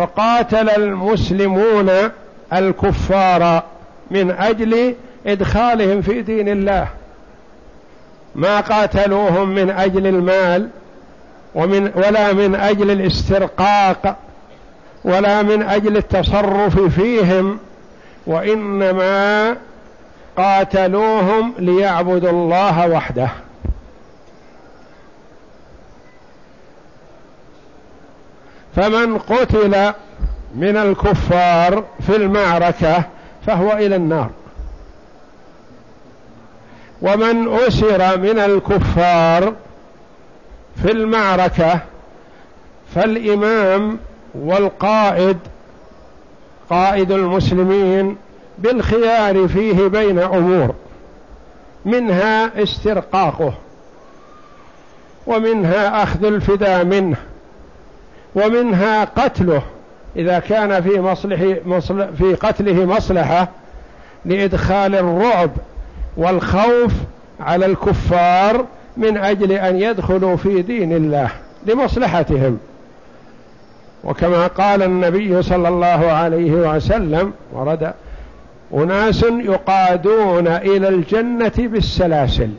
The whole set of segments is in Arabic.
فقاتل المسلمون الكفار من أجل إدخالهم في دين الله. ما قاتلوهم من أجل المال ومن ولا من أجل الاسترقاق ولا من أجل التصرف فيهم وإنما قاتلوهم ليعبدوا الله وحده. فمن قتل من الكفار في المعركة فهو إلى النار. ومن أسر من الكفار في المعركة فالإمام والقائد قائد المسلمين بالخيار فيه بين أمور منها استرقاقه ومنها أخذ الفداء منه ومنها قتله إذا كان في, مصلح في قتله مصلحة لإدخال الرعب والخوف على الكفار من أجل أن يدخلوا في دين الله لمصلحتهم. وكما قال النبي صلى الله عليه وسلم ورد أناس يقادون إلى الجنة بالسلاسل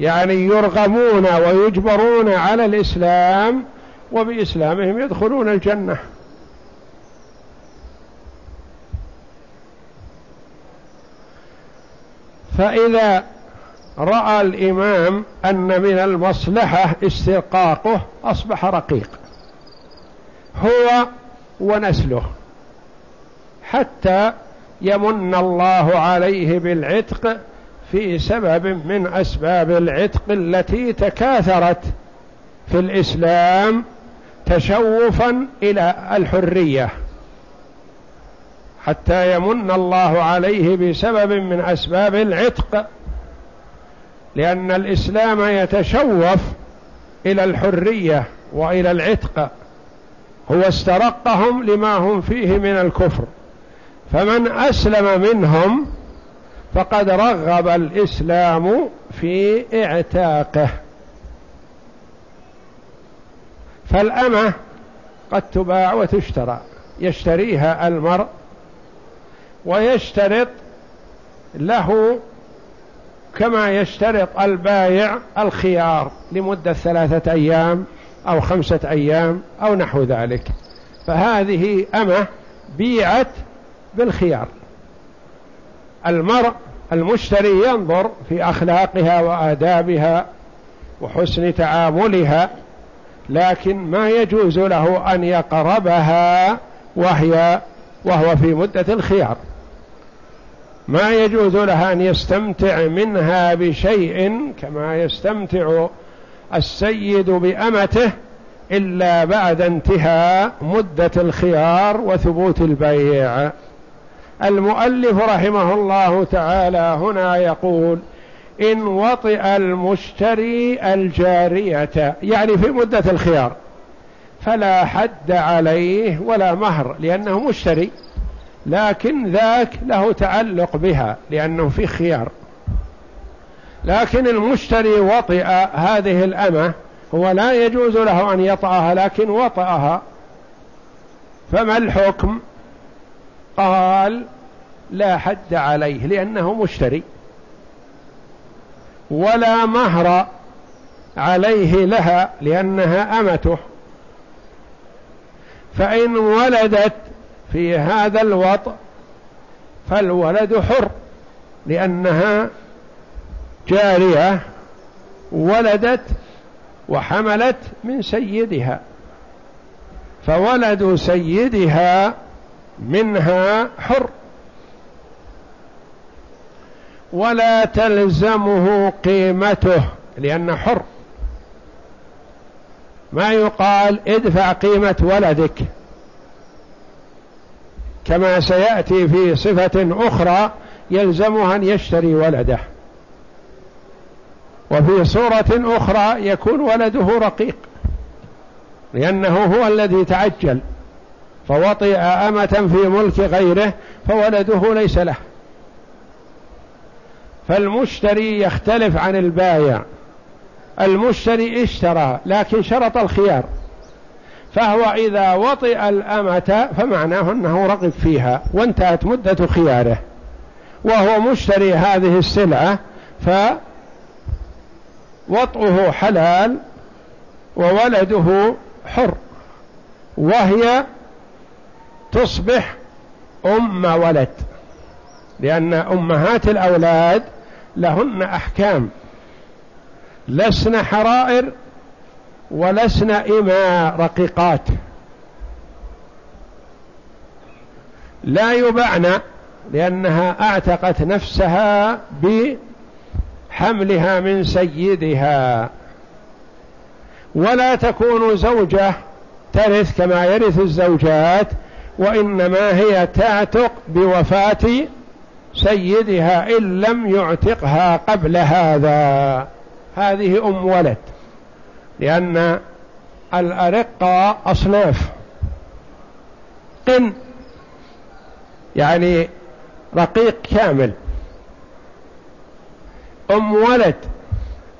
يعني يرغمون ويجبرون على الإسلام وبإسلامهم يدخلون الجنة. فإذا رأى الإمام أن من المصلحة استرقاقه أصبح رقيق. هو ونسله. حتى يمن الله عليه بالعتق في سبب من أسباب العتق التي تكاثرت في الإسلام تشوفا إلى الحرية حتى يمن الله عليه بسبب من أسباب العتق لأن الإسلام يتشوف إلى الحرية وإلى العتق هو استرقهم لما هم فيه من الكفر. فمن أسلم منهم فقد رغب الإسلام في اعتاقه. فالأمة قد تباع وتشترى. يشتريها المرء ويشترط له كما يشترط البايع الخيار لمدة ثلاثة أيام أو خمسة أيام أو نحو ذلك. فهذه أمة بيعت بالخيار. المرء المشتري ينظر في أخلاقها وآدابها وحسن تعاملها لكن ما يجوز له أن يقربها وهي وهو في مدة الخيار. ما يجوز لها أن يستمتع منها بشيء كما يستمتع السيد بأمته إلا بعد انتهاء مدة الخيار وثبوت البيع. المؤلف رحمه الله تعالى هنا يقول إن وطئ المشتري الجارية يعني في مدة الخيار فلا حد عليه ولا مهر لأنه مشتري لكن ذاك له تعلق بها لأنه في خيار. لكن المشتري وطئ هذه الأمة هو لا يجوز له أن يطأها لكن وطأها فما الحكم؟ قال لا حد عليه لأنه مشتري. ولا مهر عليه لها لأنها أمته. فإن ولدت في هذا الوطء فالولد حر لأنها جارية ولدت وحملت من سيدها. فولد سيدها منها حر. ولا تلزمه قيمته لأنه حر. ما يقال ادفع قيمة ولدك كما سيأتي في صفة أخرى يلزمها أن يشتري ولده. وفي صورة أخرى يكون ولده رقيق لأنه هو الذي تعجل فوطئ أمة في ملك غيره فولده ليس له. فالمشتري يختلف عن البايع. المشتري اشترى لكن شرط الخيار. فهو إذا وطئ الأمة فمعناه أنه رغب فيها وانتهت مدة خياره. وهو مشتري هذه السلعة فوطئه حلال وولده حر. وهي تصبح أم ولد. لأن أمهات الأولاد لهن أحكام. لسن حرائر ولسن إماء رقيقات. لا يبعن لأنها أعتقت نفسها بحملها من سيدها. ولا تكون زوجة ترث كما يرث الزوجات وإنما هي تعتق بوفاة سيدها إن لم يعتقها قبل هذا. هذه أم ولد لأن الأرقة أصناف. قن يعني رقيق كامل. أم ولد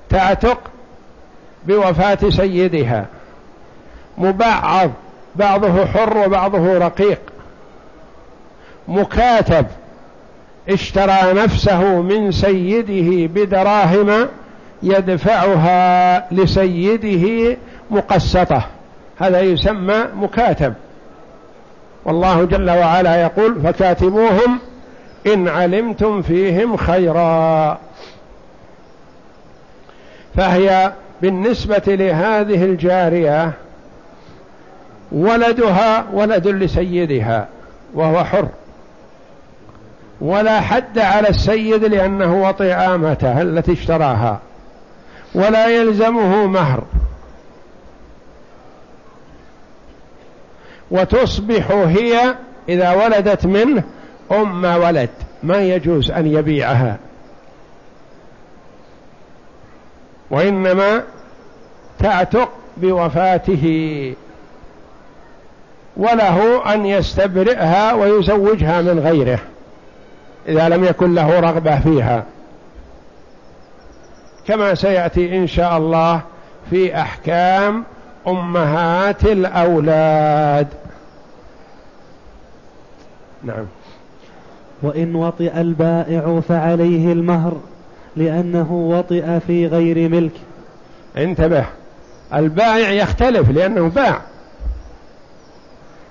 تعتق بوفاة سيدها. مبعض بعضه حر وبعضه رقيق. مكاتب. اشترى نفسه من سيده بدراهم يدفعها لسيده مقسطة. هذا يسمى مكاتب. والله جل وعلا يقول فكاتبوهم إن علمتم فيهم خيرا. فهي بالنسبة لهذه الجارية ولدها ولد لسيدها وهو حر. ولا حد على السيد لأنه وطئ آمته التي اشتراها. ولا يلزمه مهر. وتصبح هي إذا ولدت منه أم ولد. ما يجوز أن يبيعها. وإنما تعتق بوفاته. وله أن يستبرئها ويزوجها من غيره. إذا لم يكن له رغبة فيها. كما سيأتي إن شاء الله في أحكام أمهات الأولاد. نعم. وإن وطئ البائع فعليه المهر لأنه وطئ في غير ملك. انتبه. البائع يختلف لأنه باع.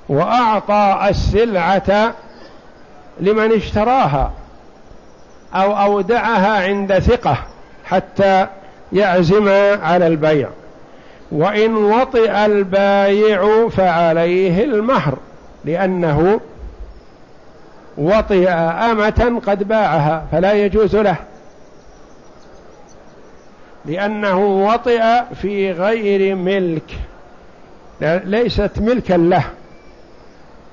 وأعطى السلعة لمن اشتراها أو أودعها عند ثقة حتى يعزم على البيع. وإن وطئ البايع فعليه المهر لأنه وطئ أمة قد باعها فلا يجوز له. لأنه وطئ في غير ملك ليست ملكا له.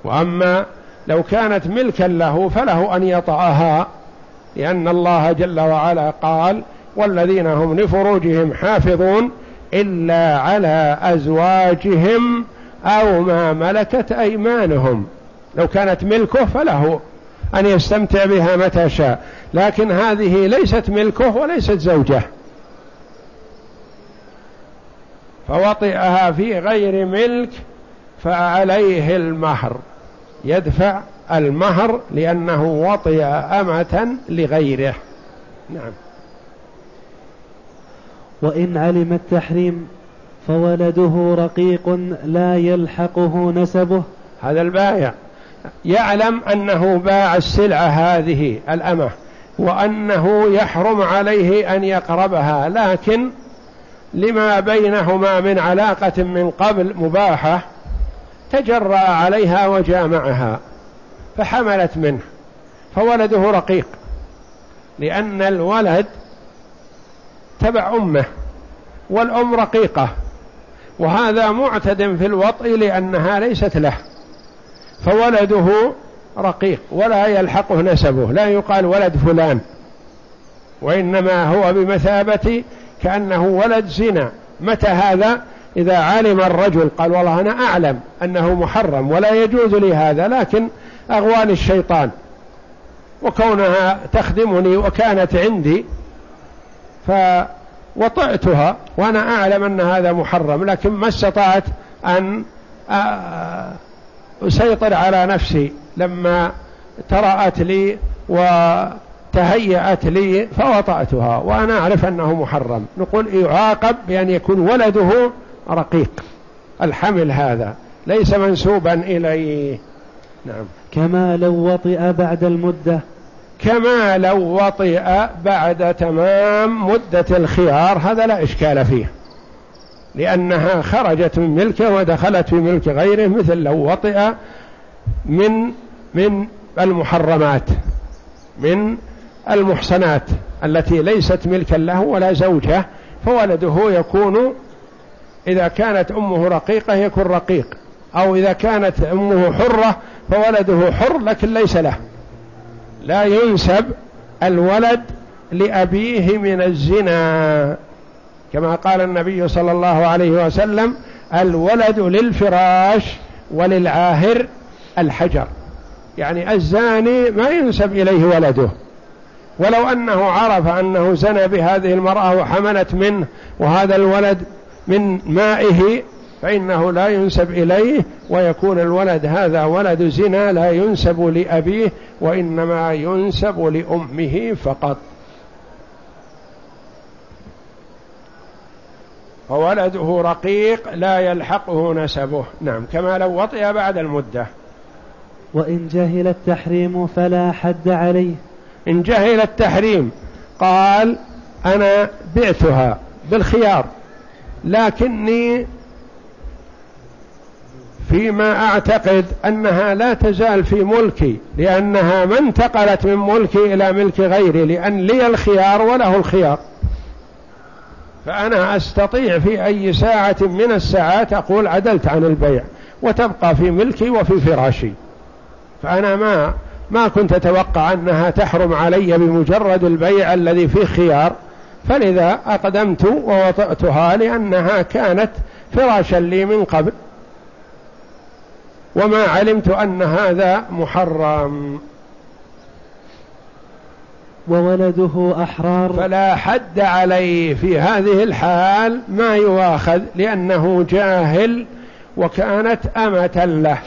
وأما لو كانت ملكا له فله أن يطأها لأن الله جل وعلا قال والذين هم لفروجهم حافظون إلا على أزواجهم أو ما ملكت أيمانهم. لو كانت ملكه فله أن يستمتع بها متى شاء لكن هذه ليست ملكه وليست زوجه. فوطئها في غير ملك فعليه المهر. يدفع المهر لأنه وطئ أمة لغيره. نعم. وإن علم التحريم فولده رقيق لا يلحقه نسبه. هذا البائع يعلم أنه باع السلعة هذه الأمة وأنه يحرم عليه أن يقربها لكن لما بينهما من علاقة من قبل مباحة تجرأ عليها وجامعها فحملت منه فولده رقيق لأن الولد تبع أمه والأم رقيقة وهذا معتد في الوطء لأنها ليست له فولده رقيق ولا يلحقه نسبه لا يقال ولد فلان وإنما هو بمثابة كأنه ولد زنا متى هذا؟ إذا علم الرجل قال والله أنا أعلم أنه محرم ولا يجوز لي هذا لكن أغوان الشيطان. وكونها تخدمني وكانت عندي فوطعتها وأنا أعلم أن هذا محرم لكن ما استطعت أن أسيطر على نفسي. لما ترأت لي وتهيأت لي فوطأتها وأنا أعرف أنه محرم. نقول يعاقب بأن يكون ولده رقيق. الحمل هذا ليس منسوبا إليه. نعم. كما لو وطئ بعد المدة. كما لو وطئ بعد تمام مدة الخيار هذا لا إشكال فيه. لأنها خرجت من ملكه ودخلت في ملك غيره مثل لو وطئ من من المحرمات من المحصنات التي ليست ملكا له ولا زوجة فولده يكون إذا كانت أمه رقيقة يكون رقيق. أو إذا كانت أمه حرة فولده حر لكن ليس له. لا ينسب الولد لأبيه من الزنا. كما قال النبي صلى الله عليه وسلم الولد للفراش وللعاهر الحجر. يعني الزاني ما ينسب إليه ولده. ولو أنه عرف أنه زنى بهذه المرأة وحملت منه وهذا الولد من مائه فإنه لا ينسب إليه ويكون الولد هذا ولد زنا لا ينسب لأبيه وإنما ينسب لأمه فقط. فولده رقيق لا يلحقه نسبه. نعم كما لو وطئ بعد المدة. وإن جهل التحريم فلا حد عليه. إن جهل التحريم قال أنا بعتها بالخيار. لكني فيما أعتقد أنها لا تزال في ملكي لأنها ما انتقلت من ملكي إلى ملك غيري لأن لي الخيار وله الخيار. فأنا أستطيع في أي ساعة من الساعات أقول عدلت عن البيع وتبقى في ملكي وفي فراشي. فأنا ما ما كنت أتوقع أنها تحرم علي بمجرد البيع الذي فيه خيار. فلذا أقدمت ووطأتها لأنها كانت فراشا لي من قبل وما علمت أن هذا محرم. وولده أحرار. فلا حد عليه في هذه الحال ما يواخذ لأنه جاهل وكانت أمة له.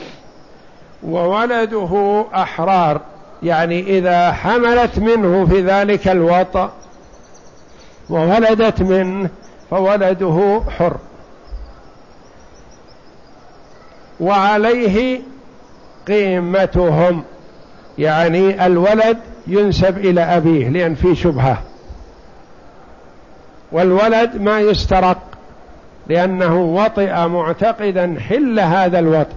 وولده أحرار يعني إذا حملت منه في ذلك الوطأ وولدت منه فولده حر. وعليه قيمتهم. يعني الولد ينسب إلى أبيه لأن في شبهة. والولد ما يسترق لأنه وطئ معتقدا حل هذا الوطئ.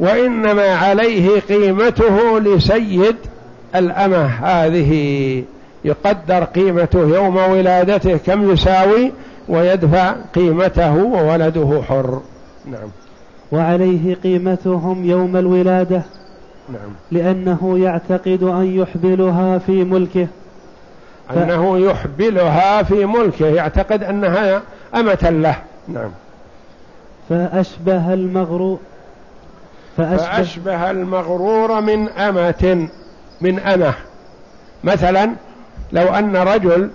وإنما عليه قيمته لسيد الأمة هذه. يقدر قيمته يوم ولادته كم يساوي ويدفع قيمته وولده حر. نعم. وعليه قيمتهم يوم الولادة. نعم. لأنه يعتقد أن يحبلها في ملكه. ف... أنه يحبلها في ملكه يعتقد أنها أمة له. نعم. فأشبه المغرور فأشبه, فأشبه المغرور من أمة من أمة. مثلا لو أن رجل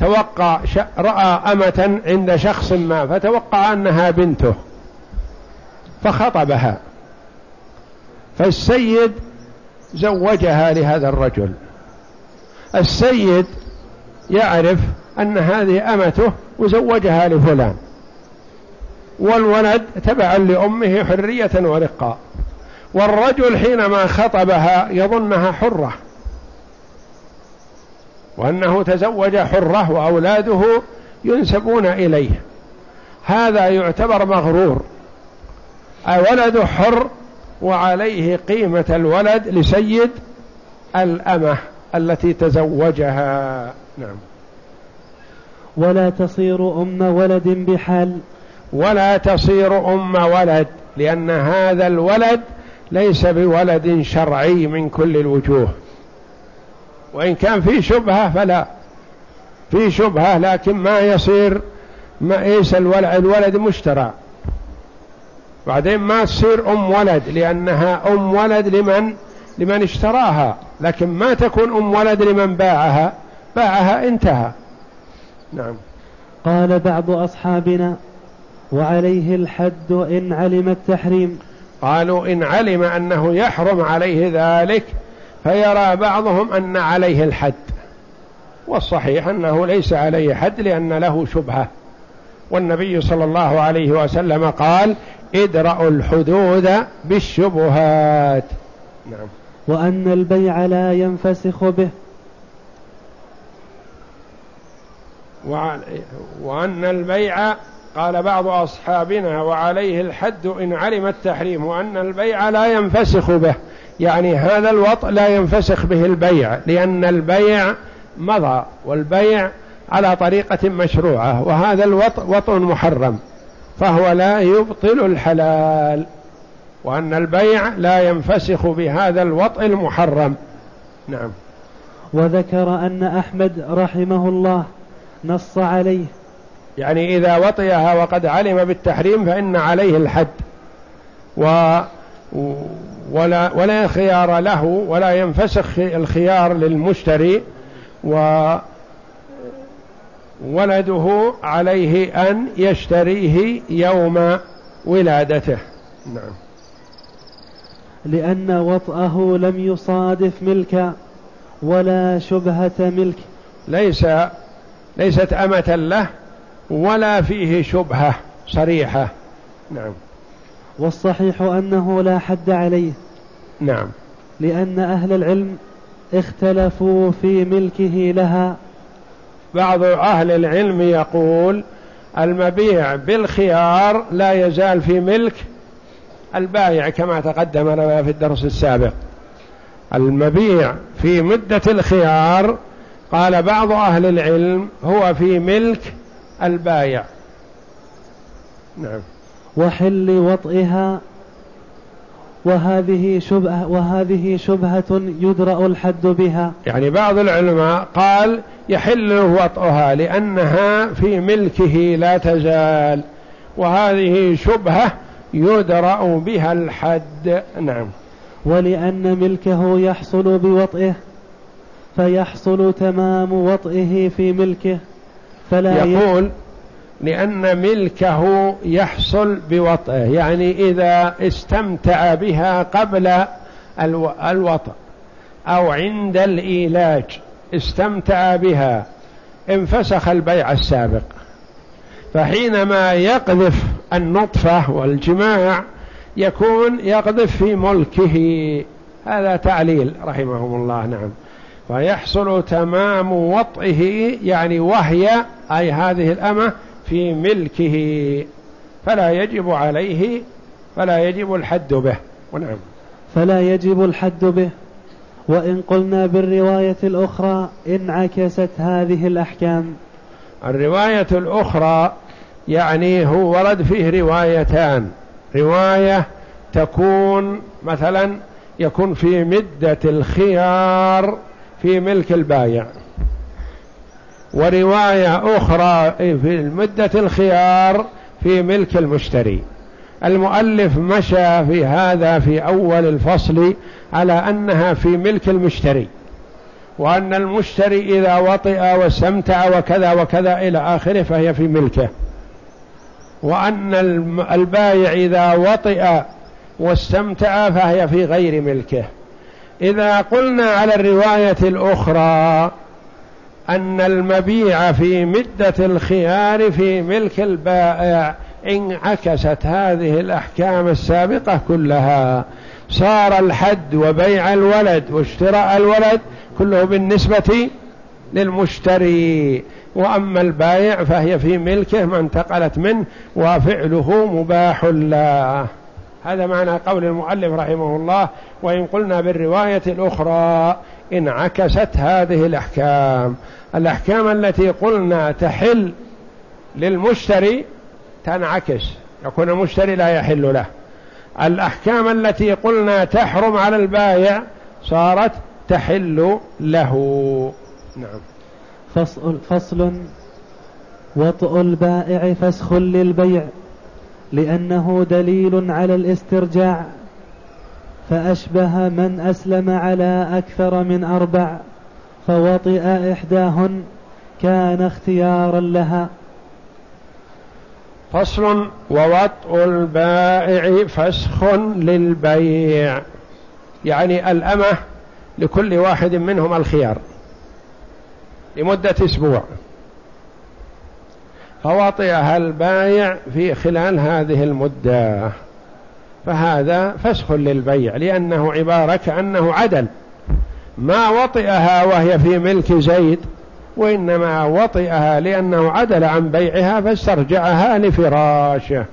توقع رأى أمة عند شخص ما فتوقع أنها بنته فخطبها. فالسيد زوجها لهذا الرجل. السيد يعرف أن هذه أمته وزوجها لفلان. والولد تبعا لأمه حرية ورقة والرجل حينما خطبها يظنها حرة. وأنه تزوج حرة وأولاده ينسبون إليه. هذا يعتبر مغرور. الولد حر وعليه قيمة الولد لسيد الأمة التي تزوجها. نعم. ولا تصير أم ولد بحال ولا تصير أم ولد لأن هذا الولد ليس بولد شرعي من كل الوجوه. وإن كان في شبهة فلا. في شبهة لكن ما يصير ما إيش الولد؟ مشترى. بعدين ما تصير أم ولد لأنها أم ولد لمن؟ لمن اشتراها. لكن ما تكون أم ولد لمن باعها باعها انتهى. نعم. قال بعض أصحابنا وعليه الحد إن علم التحريم. قالوا إن علم أنه يحرم عليه ذلك فيرى بعضهم أن عليه الحد والصحيح أنه ليس عليه حد لأن له شبهة. والنبي صلى الله عليه وسلم قال ادرأوا الحدود بالشبهات. نعم. وأن البيع لا ينفسخ به. وأن البيع قال بعض أصحابنا وعليه الحد إن علم التحريم وأن البيع لا ينفسخ به. يعني هذا الوطء لا ينفسخ به البيع لأن البيع مضى والبيع على طريقة مشروعة وهذا الوطء وطء محرم فهو لا يبطل الحلال وأن البيع لا ينفسخ بهذا الوطء المحرم. نعم. وذكر أن أحمد رحمه الله نص عليه. يعني إذا وطئها وقد علم بالتحريم فإن عليه الحد. و ولا, ولا خيار له ولا ينفسخ الخيار للمشتري وولده عليه أن يشتريه يوم ولادته. نعم. لأن وطأه لم يصادف ملكا ولا شبهة ملك. ليس ليست أمة له ولا فيه شبهة صريحة. نعم. والصحيح أنه لا حد عليه. نعم. لأن أهل العلم اختلفوا في ملكه لها. بعض أهل العلم يقول المبيع بالخيار لا يزال في ملك البائع كما تقدم لنا في الدرس السابق. المبيع في مدة الخيار قال بعض أهل العلم هو في ملك البايع نعم. وحل وطئها وهذه شبهة وهذه شبهة يدرأ الحد بها. يعني بعض العلماء قال يحل وطئها لأنها في ملكه لا تزال وهذه شبهة يدرأ بها الحد. نعم. ولأن ملكه يحصل بوطئه فيحصل تمام وطئه في ملكه فلا يقول لأن ملكه يحصل بوطئه يعني إذا استمتع بها قبل الوطئ أو عند الإيلاج استمتع بها انفسخ البيع السابق. فحينما يقذف النطفة والجماع يكون يقذف في ملكه. هذا تعليل رحمهم الله نعم. فيحصل تمام وطئه يعني وهي أي هذه الأمة في ملكه فلا يجب عليه فلا يجب الحد به. ونعم. فلا يجب الحد به. وإن قلنا بالرواية الأخرى انعكست هذه الأحكام. الرواية الأخرى يعني هو ورد فيه روايتان. رواية تكون مثلا يكون في مدة الخيار في ملك البايع. ورواية أخرى في مدة الخيار في ملك المشتري. المؤلف مشى في هذا في أول الفصل على أنها في ملك المشتري وأن المشتري إذا وطئ واستمتع وكذا وكذا إلى آخره فهي في ملكه. وأن البايع إذا وطئ واستمتع فهي في غير ملكه. إذا قلنا على الرواية الأخرى أن المبيع في مدة الخيار في ملك البائع انعكست هذه الأحكام السابقة كلها. صار الحد وبيع الولد واشتراء الولد كله بالنسبة للمشتري. وأما البائع فهي في ملكه ما انتقلت منه وفعله مباح له هذا معنى قول المؤلف رحمه الله وإن قلنا بالرواية الأخرى انعكست هذه الأحكام. الأحكام التي قلنا تحل للمشتري تنعكس. يكون المشتري لا يحل له. الأحكام التي قلنا تحرم على البائع صارت تحل له. نعم. فصل, فصل. وطء البائع فسخ للبيع لأنه دليل على الاسترجاع. فأشبه من أسلم على أكثر من أربع فوطئ إحداهن كان اختيارا لها. فصل ووطء البائع فسخ للبيع. يعني الأمة لكل واحد منهم الخيار لمدة أسبوع. فوطئها البايع في خلال هذه المدة. فهذا فسخ للبيع لأنه عبارة كأنه عدل. ما وطئها وهي في ملك زيد وإنما وطئها لأنه عدل عن بيعها فاسترجعها لفراشه.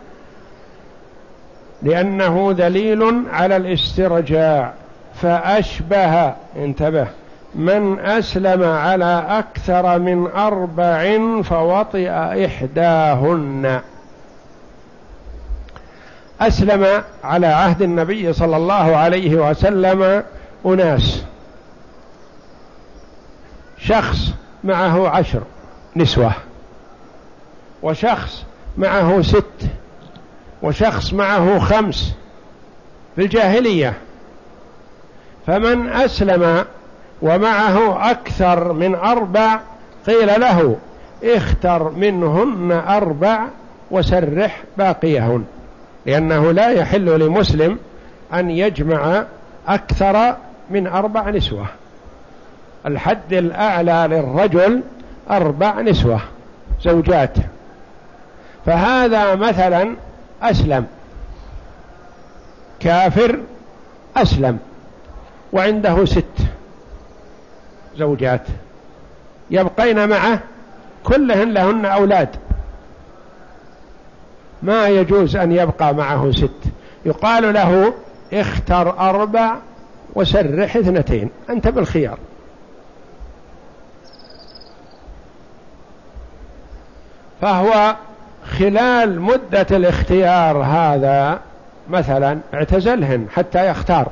لأنه دليل على الاسترجاع. فأشبه انتبه من أسلم على أكثر من أربع فوطئ إحداهن. أسلم على عهد النبي صلى الله عليه وسلم أناس. شخص معه عشر نسوة وشخص معه ست وشخص معه خمس في الجاهلية. فمن أسلم ومعه أكثر من أربع قيل له اختر منهن أربع وسرح باقيهن. لأنه لا يحل لمسلم أن يجمع أكثر من أربع نسوة. الحد الأعلى للرجل أربع نسوة زوجات. فهذا مثلا أسلم. كافر أسلم. وعنده ست زوجات. يبقين معه كلهن لهن أولاد. ما يجوز أن يبقى معه ست. يقال له اختر أربع وسرح اثنتين. أنت بالخيار. فهو خلال مدة الاختيار هذا مثلا اعتزلهن حتى يختار.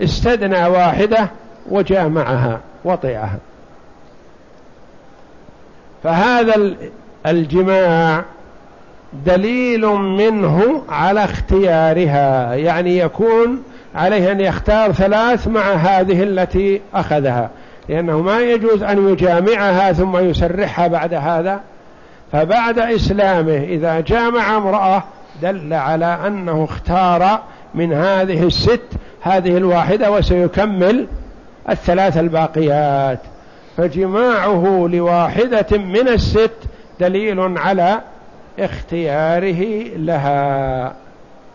استدنى واحدة وجامعها وطئها. فهذا الجماع دليل منه على اختيارها يعني يكون عليه أن يختار ثلاث مع هذه التي أخذها لأنه ما يجوز أن يجامعها ثم يسرحها بعد هذا. فبعد إسلامه إذا جامع امرأة دل على أنه اختار من هذه الست هذه الواحدة وسيكمل الثلاث الباقيات. فجماعه لواحدة من الست دليل على اختياره لها.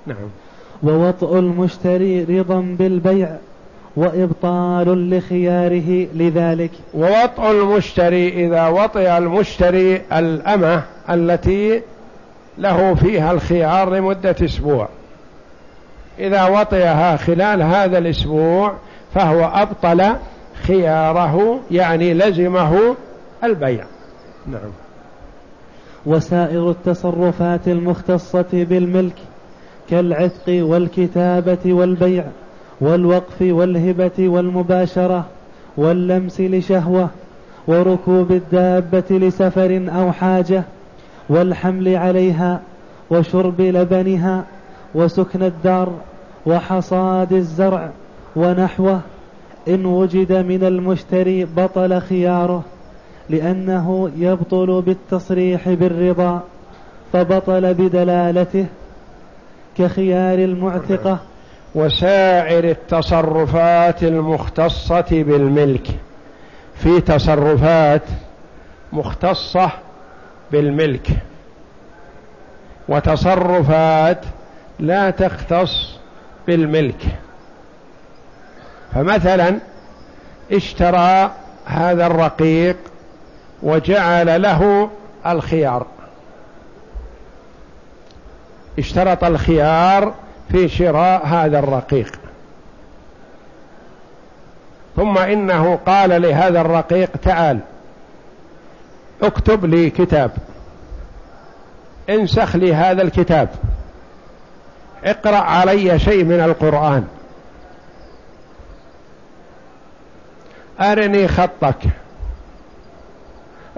نعم. ووطء المشتري رضا بالبيع وإبطال لخياره لذلك. ووطء المشتري إذا وطئ المشتري الأمة التي له فيها الخيار لمدة أسبوع. إذا وطئها خلال هذا الأسبوع فهو أبطل خياره يعني لزمه البيع. نعم. وسائر التصرفات المختصة بالملك كالعتق والكتابة والبيع والوقف والهبة والمباشرة واللمس لشهوة وركوب الدابة لسفر أو حاجة والحمل عليها وشرب لبنها وسكن الدار وحصاد الزرع ونحوه إن وجد من المشتري بطل خياره لأنه يبطل بالتصريح بالرضا فبطل بدلالته كخيار المعتقة. وسائر التصرفات المختصة بالملك. في تصرفات مختصة بالملك. وتصرفات لا تختص بالملك. فمثلا اشترى هذا الرقيق وجعل له الخيار. اشترط الخيار في شراء هذا الرقيق. ثم إنه قال لهذا الرقيق تعال اكتب لي كتاب. انسخ لي هذا الكتاب. اقرأ علي شيء من القرآن. أرني خطك.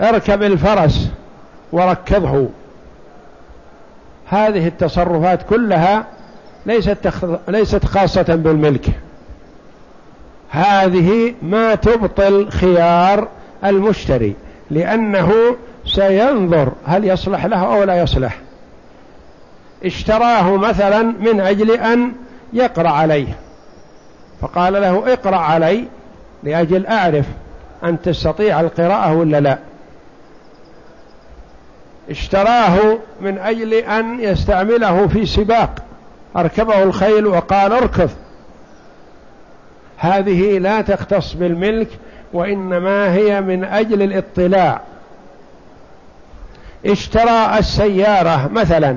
اركب الفرس وركبه. هذه التصرفات كلها ليست ليست خاصة بالملك. هذه ما تبطل خيار المشتري لأنه سينظر هل يصلح له أو لا يصلح. اشتراه مثلا من أجل أن يقرأ عليه. فقال له اقرأ علي لأجل أعرف أن تستطيع القراءة ولا لا. اشتراه من أجل أن يستعمله في سباق. أركبه الخيل وقال اركض. هذه لا تختص بالملك وإنما هي من أجل الاطلاع. اشترى السيارة مثلا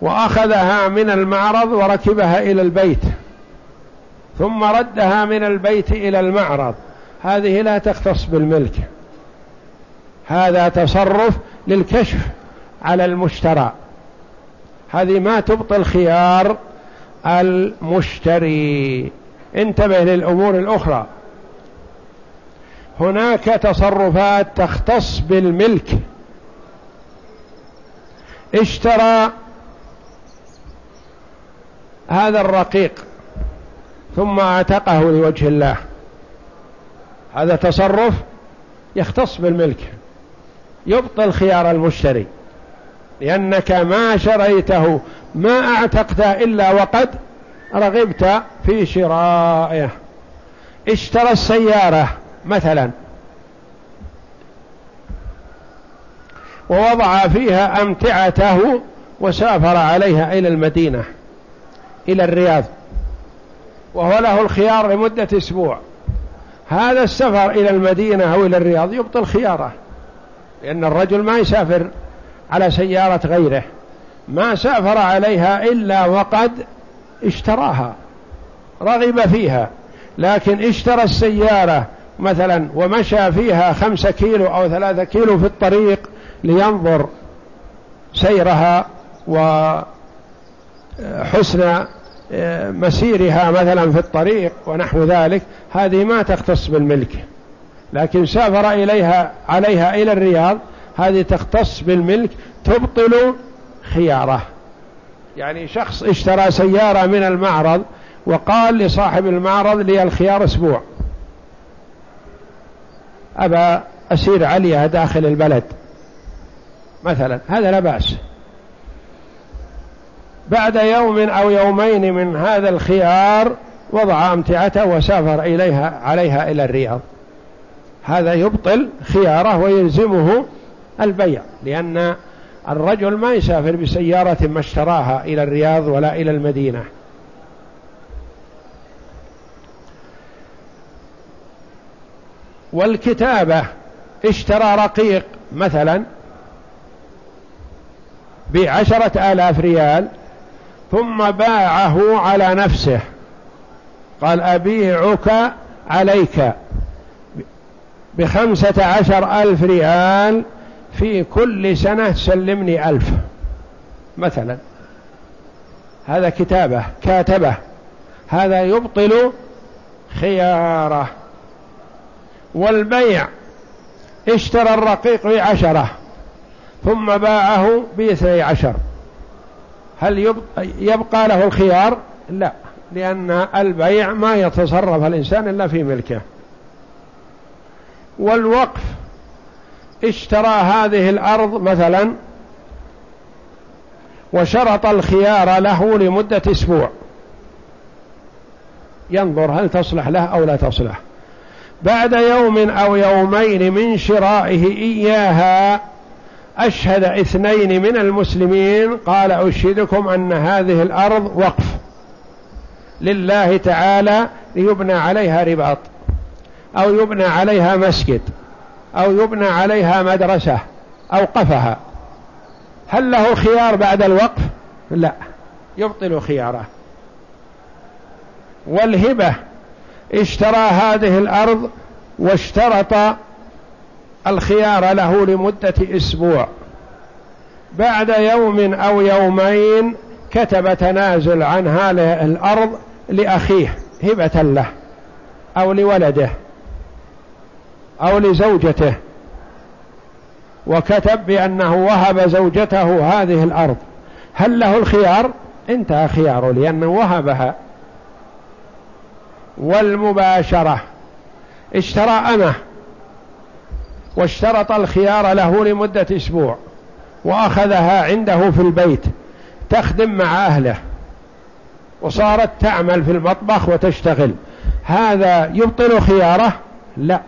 وأخذها من المعرض وركبها إلى البيت ثم ردها من البيت إلى المعرض. هذه لا تختص بالملك. هذا تصرف للكشف على المشترى. هذه ما تبطل خيار المشتري. انتبه للأمور الأخرى. هناك تصرفات تختص بالملك. اشترى هذا الرقيق ثم اعتقه لوجه الله. هذا تصرف يختص بالملك. يبطل خيار المشتري. لأنك ما شريته ما اعتقته إلا وقد رغبت في شرائه. اشترى السيارة مثلا. ووضع فيها أمتعته وسافر عليها إلى المدينة إلى الرياض. وهو له الخيار لمدة أسبوع. هذا السفر إلى المدينة أو إلى الرياض يبطل خياره. لأن الرجل ما يسافر على سيارة غيره ما سافر عليها إلا وقد اشتراها رغب فيها لكن اشترى السيارة مثلا ومشى فيها خمسة كيلو أو ثلاثة كيلو في الطريق لينظر سيرها وحسن مسيرها مثلا في الطريق ونحو ذلك هذه ما تختص بالملك. لكن سافر إليها عليها إلى الرياض هذه تختص بالملك تبطل خياره. يعني شخص اشترى سيارة من المعرض وقال لصاحب المعرض لي الخيار أسبوع. أبا أسير عليها داخل البلد. مثلا هذا لا بأس. بعد يوم أو يومين من هذا الخيار وضع أمتعته وسافر إليها عليها إلى الرياض. هذا يبطل خياره ويلزمه البيع لأن الرجل ما يسافر بسيارة ما اشتراها إلى الرياض ولا إلى المدينة. والكتابة اشترى رقيق مثلا بعشرة آلاف ريال ثم باعه على نفسه قال أبيعك عليك. بخمسة عشر ألف ريال في كل سنة سلمني ألف. مثلا. هذا كتابة كاتبة. هذا يبطل خياره. والبيع. اشترى الرقيق بعشرة ثم باعه باثني عشر. هل يبقى له الخيار؟ لا لأن البيع ما يتصرف الإنسان إلا في ملكه. والوقف. اشترى هذه الأرض مثلا وشرط الخيار له لمدة أسبوع. ينظر هل تصلح له أو لا تصلح. بعد يوم أو يومين من شرائه إياها أشهد اثنين من المسلمين قال أشهدكم أن هذه الأرض وقف. لله تعالى ليبنى عليها رباط. أو يبنى عليها مسجد أو يبنى عليها مدرسة أوقفها هل له خيار بعد الوقف؟ لا يبطل خياره. والهبة اشترى هذه الأرض واشترط الخيار له لمدة أسبوع. بعد يوم أو يومين كتب تنازل عن هذه الأرض لأخيه هبة له أو لولده. أو لزوجته. وكتب بأنه وهب زوجته هذه الأرض. هل له الخيار؟ انتهى خياره لأنه وهبها. والمباشرة. اشترى أمه. واشترط الخيار له لمدة أسبوع. وأخذها عنده في البيت. تخدم مع أهله. وصارت تعمل في المطبخ وتشتغل. هذا يبطل خياره؟ لا.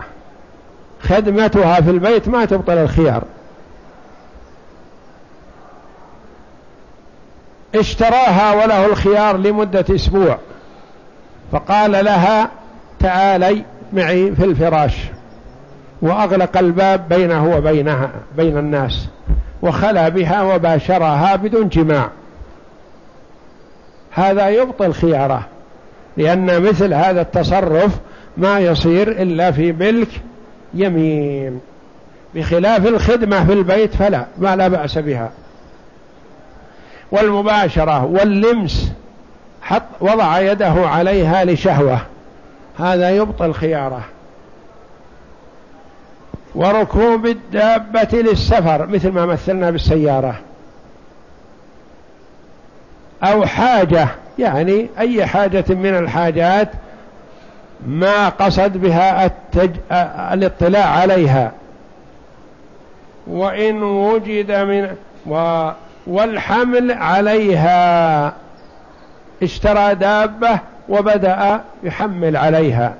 خدمتها في البيت ما تبطل الخيار. اشتراها وله الخيار لمدة أسبوع. فقال لها تعالي معي في الفراش. وأغلق الباب بينه وبينها بين الناس. وخلى بها وباشرها بدون جماع. هذا يبطل خياره لأن مثل هذا التصرف ما يصير إلا في ملك يمين. بخلاف الخدمة في البيت فلا ما لا بأس بها. والمباشرة واللمس حط وضع يده عليها لشهوة. هذا يبطل خياره وركوب الدابة للسفر مثل ما مثلنا بالسيارة. أو حاجة يعني أي حاجة من الحاجات ما قصد بها التج... الاطلاع عليها. وإن وجد من و... والحمل عليها. اشترى دابة وبدأ يحمل عليها.